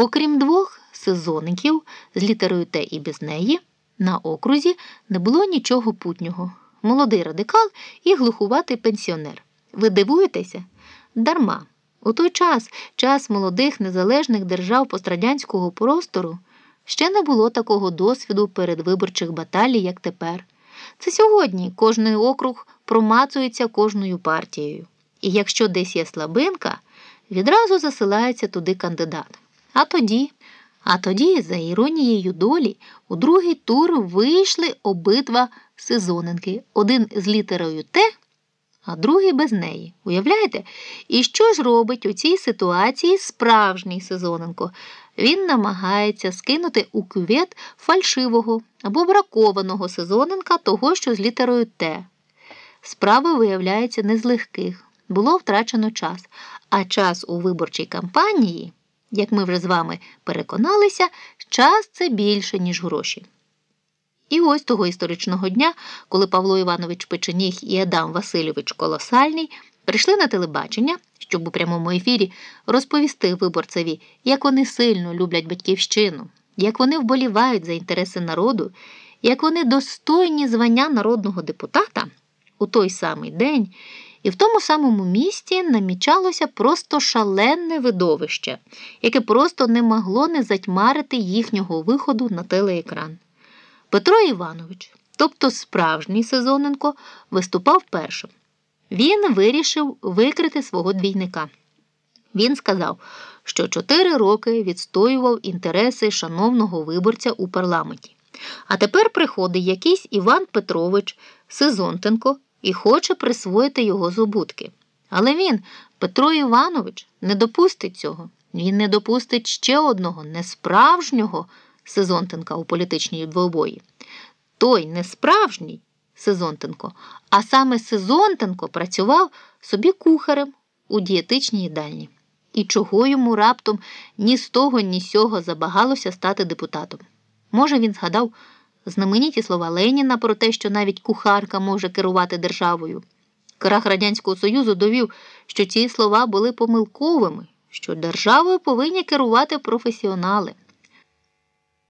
Окрім двох сезонників з літерою Т і без неї, на окрузі не було нічого путнього. Молодий радикал і глухуватий пенсіонер. Ви дивуєтеся? Дарма. У той час, час молодих незалежних держав пострадянського простору, ще не було такого досвіду передвиборчих баталій, як тепер. Це сьогодні кожний округ промацується кожною партією. І якщо десь є слабинка, відразу засилається туди кандидат. А тоді, а тоді, за іронією долі, у другий тур вийшли обидва сезоненки, один з літерою Т, а другий без неї. Уявляєте? І що ж робить у цій ситуації справжній сезоненко? Він намагається скинути у кювет фальшивого або бракованого сезоненка того, що з літерою Т. Справа виявляється не з легких. Було втрачено час, а час у виборчій кампанії, як ми вже з вами переконалися, час це більше, ніж гроші. І ось того історичного дня, коли Павло Іванович Печеніг і Адам Васильович Колосальний прийшли на телебачення, щоб у прямому ефірі розповісти виборцеві, як вони сильно люблять батьківщину, як вони вболівають за інтереси народу, як вони достойні звання народного депутата у той самий день. І в тому самому місті намічалося просто шалене видовище, яке просто не могло не затьмарити їхнього виходу на телеекран. Петро Іванович, тобто справжній Сезоненко, виступав першим. Він вирішив викрити свого двійника. Він сказав, що чотири роки відстоював інтереси шановного виборця у парламенті. А тепер приходить якийсь Іван Петрович Сезонтенко і хоче присвоїти його здобутки. Але він, Петро Іванович, не допустить цього. Він не допустить ще одного несправжнього Сезонтенка у політичній двобої. Той несправжній Сезонтенко, а саме Сезонтенко працював собі кухарем у дієтичній їдальні. І чого йому раптом ні з того, ні з сього забагалося стати депутатом. Може, він згадав знамениті слова Леніна про те, що навіть кухарка може керувати державою. Крах Радянського Союзу довів, що ці слова були помилковими, що державою повинні керувати професіонали.